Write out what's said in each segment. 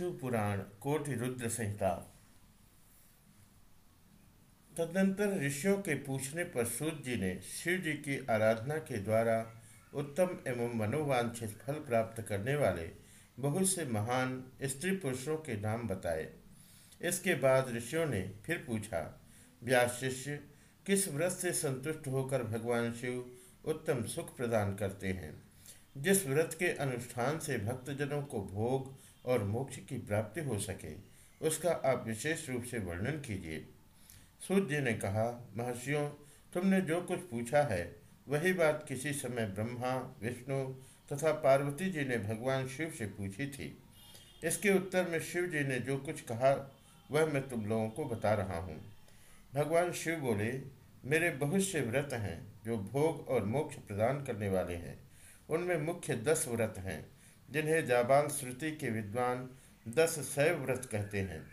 शिवपुराण कोटि रुद्र संहिता। तदनंतर ऋषियों के पूछने पर सूत जी ने शिव जी की आराधना के द्वारा उत्तम एवं मनोवांछित फल प्राप्त करने वाले बहुत से महान स्त्री पुरुषों के नाम बताए। इसके बाद ऋषियों ने फिर पूछा, व्यास शिष्य, किस व्रत से संतुष्ट होकर भगवान शिव उत्तम सुख प्रदान करते हैं? जिस व्रत के अनुष्ठान से भक्तजनों को भोग और मोक्ष की प्राप्ति हो सके, उसका आप विशेष रूप से वर्णन कीजिए। सूर्य जी ने कहा, महर्षियों, तुमने जो कुछ पूछा है, वही बात किसी समय ब्रह्मा, विष्णु तथा पार्वती जी ने भगवान शिव से पूछी थी। इसके उत्तर में शिव जी ने जो कुछ कहा, वह मैं तुम लोगों को बता रहा हूँ। भगवान शिव बोले, मेरे बहुत से व्रत हैं, जो भोग और मोक्ष प्रदान करने वाले हैं। उनमें मुख्य दस व्रत हैं। जिन्हें जाबाल श्रुति के विद्वान दस शैव व्रत कहते हैं।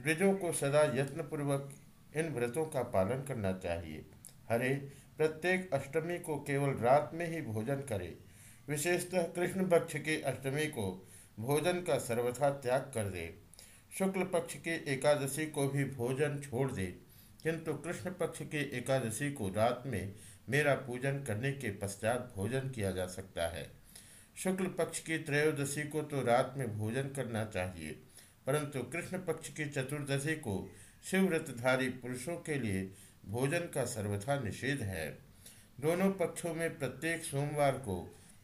ब्रिजों को सदा यत्नपूर्वक इन व्रतों का पालन करना चाहिए। हरे, प्रत्येक अष्टमी को केवल रात में ही भोजन करे। विशेषतः कृष्ण पक्ष की अष्टमी को भोजन का सर्वथा त्याग कर दे। शुक्ल पक्ष की एकादशी को भी भोजन छोड़ दे। किंतु कृष्ण पक्ष की एकादशी को रात में मेरा पूजन करने के पश्चात भोजन किया जा सकता है। शुक्ल पक्ष की त्रयोदशी को तो रात में भोजन करना चाहिए, परंतु कृष्ण पक्ष की चतुर्दशी को शिवव्रतधारी पुरुषों के लिए भोजन का सर्वथा निषेध है। दोनों पक्षों में प्रत्येक सोमवार को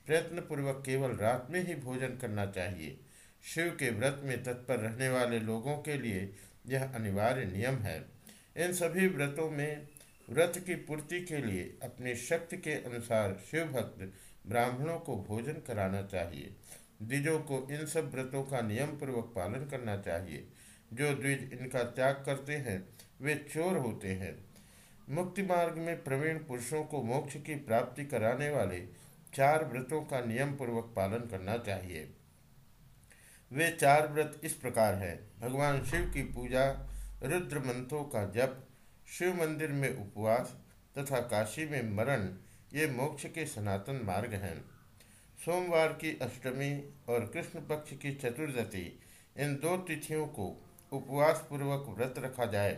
प्रयत्नपूर्वक केवल रात में ही भोजन करना चाहिए। शिव के व्रत में तत्पर रहने वाले लोगों के लिए यह अनिवार्य नियम है। इन सभी व्रतों में व्रत की पूर्ति के लिए अपनी शक्ति के अनुसार शिव भक्त ब्राह्मणों को भोजन कराना चाहिए। द्विजों को इन सब व्रतों का नियम पूर्वक पालन करना चाहिए। जो द्विज इनका त्याग करते हैं, वे चोर होते हैं। मुक्ति मार्ग में प्रवीण पुरुषों को मोक्ष की प्राप्ति कराने वाले चार व्रतों का नियम पूर्वक पालन करना चाहिए। वे चार व्रत इस प्रकार है। भगवान शिव की पूजा, रुद्र मंत्रों का जप, शिव मंदिर में उपवास तथा काशी में मरण ये मोक्ष के सनातन मार्ग हैं। सोमवार की अष्टमी और कृष्ण पक्ष की चतुर्दशी, इन दो तिथियों को उपवास पूर्वक व्रत रखा जाए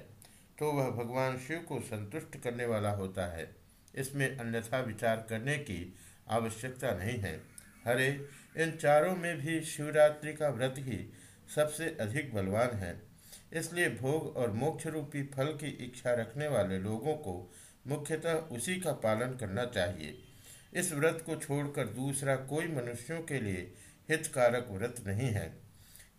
तो वह भगवान शिव को संतुष्ट करने वाला होता है। इसमें अन्यथा विचार करने की आवश्यकता नहीं है। हरे, इन चारों में भी शिवरात्रि का व्रत ही सबसे अधिक बलवान है। इसलिए भोग और मोक्ष रूपी फल की इच्छा रखने वाले लोगों को मुख्यतः उसी का पालन करना चाहिए। इस व्रत को छोड़कर दूसरा कोई मनुष्यों के लिए हितकारक व्रत नहीं है।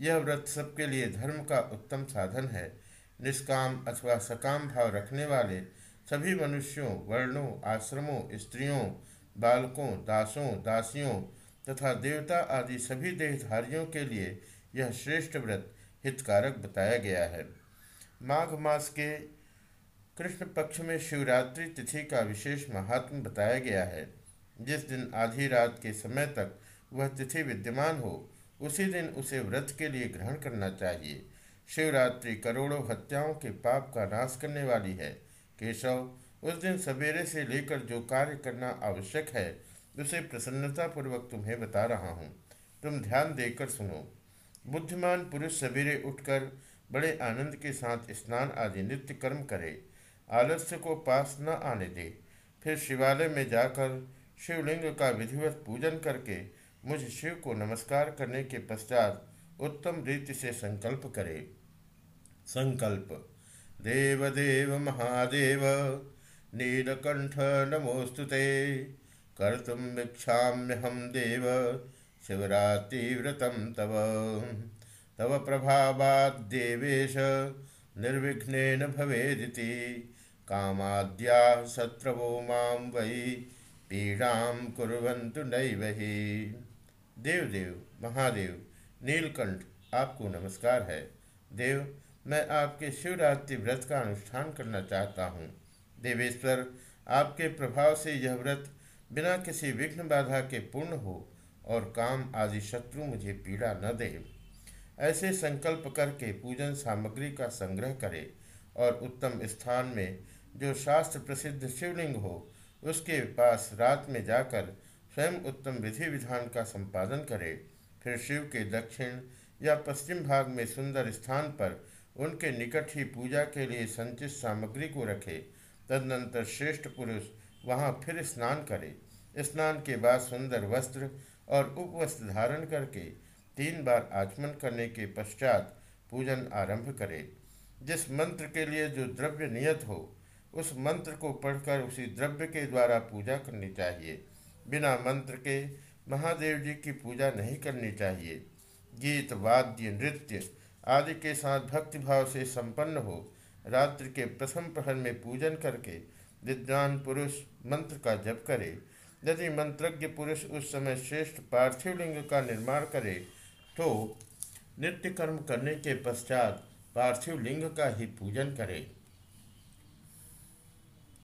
यह व्रत सबके लिए धर्म का उत्तम साधन है। निष्काम अथवा सकाम भाव रखने वाले सभी मनुष्यों, वर्णों, आश्रमों, स्त्रियों, बालकों, दासों, दासियों तथा देवता आदि सभी देहधारियों के लिए यह श्रेष्ठ व्रत हितकारक बताया गया है। माघ मास के कृष्ण पक्ष में शिवरात्रि तिथि का विशेष महात्म बताया गया है। जिस दिन आधी रात के समय तक वह तिथि विद्यमान हो, उसी दिन उसे व्रत के लिए ग्रहण करना चाहिए। शिवरात्रि करोड़ों हत्याओं के पाप का नाश करने वाली है। केशव, उस दिन सवेरे से लेकर जो कार्य करना आवश्यक है, उसे प्रसन्नतापूर्वक तुम्हें बता रहा हूँ। तुम ध्यान देकर सुनो। बुद्धिमान पुरुष सवेरे उठकर बड़े आनंद के साथ स्नान आदि नित्य कर्म करे। आलस्य को पास न आने दे। फिर शिवालय में जाकर शिवलिंग का विधिवत पूजन करके मुझ शिव को नमस्कार करने के पश्चात उत्तम रीति से संकल्प करे। संकल्प। देव देव महादेव, नीलकंठ नमोस्तुते कर्तुम हम देव, शिवरात्रि व्रतम तव। तव प्रभावाद देवेश निर्विघ्न भवेदिति। कामाद्या शत्रवो माम वही, पीड़ां कुरंतु नैव ही। देव देव महादेव, नीलकंठ, आपको नमस्कार है। देव, मैं आपके शिवरात्रि व्रत का अनुष्ठान करना चाहता हूँ। देवेश्वर, आपके प्रभाव से यह व्रत बिना किसी विघ्न बाधा के पूर्ण हो और काम आदि शत्रु मुझे पीड़ा न दे। ऐसे संकल्प करके पूजन सामग्री का संग्रह करे और उत्तम स्थान में जो शास्त्र प्रसिद्ध शिवलिंग हो, उसके पास रात में जाकर स्वयं उत्तम विधि विधान का संपादन करे। फिर शिव के दक्षिण या पश्चिम भाग में सुंदर स्थान पर उनके निकट ही पूजा के लिए संचित सामग्री को रखे। तदनंतर श्रेष्ठ पुरुष वहाँ फिर स्नान करे। स्नान के बाद सुंदर वस्त्र और उपवस्त्र धारण करके तीन बार आचमन करने के पश्चात पूजन आरंभ करे। जिस मंत्र के लिए जो द्रव्य नियत हो उस मंत्र को पढ़कर उसी द्रव्य के द्वारा पूजा करनी चाहिए। बिना मंत्र के महादेव जी की पूजा नहीं करनी चाहिए। गीत, वाद्य, नृत्य आदि के साथ भक्तिभाव से संपन्न हो, रात्रि के प्रथम प्रहर में पूजन करके विद्वान पुरुष मंत्र का जप करे। यदि मंत्रज्ञ पुरुष उस समय श्रेष्ठ पार्थिव लिंग का निर्माण करे तो नित्य कर्म करने के पश्चात पार्थिव लिंग का ही पूजन करे।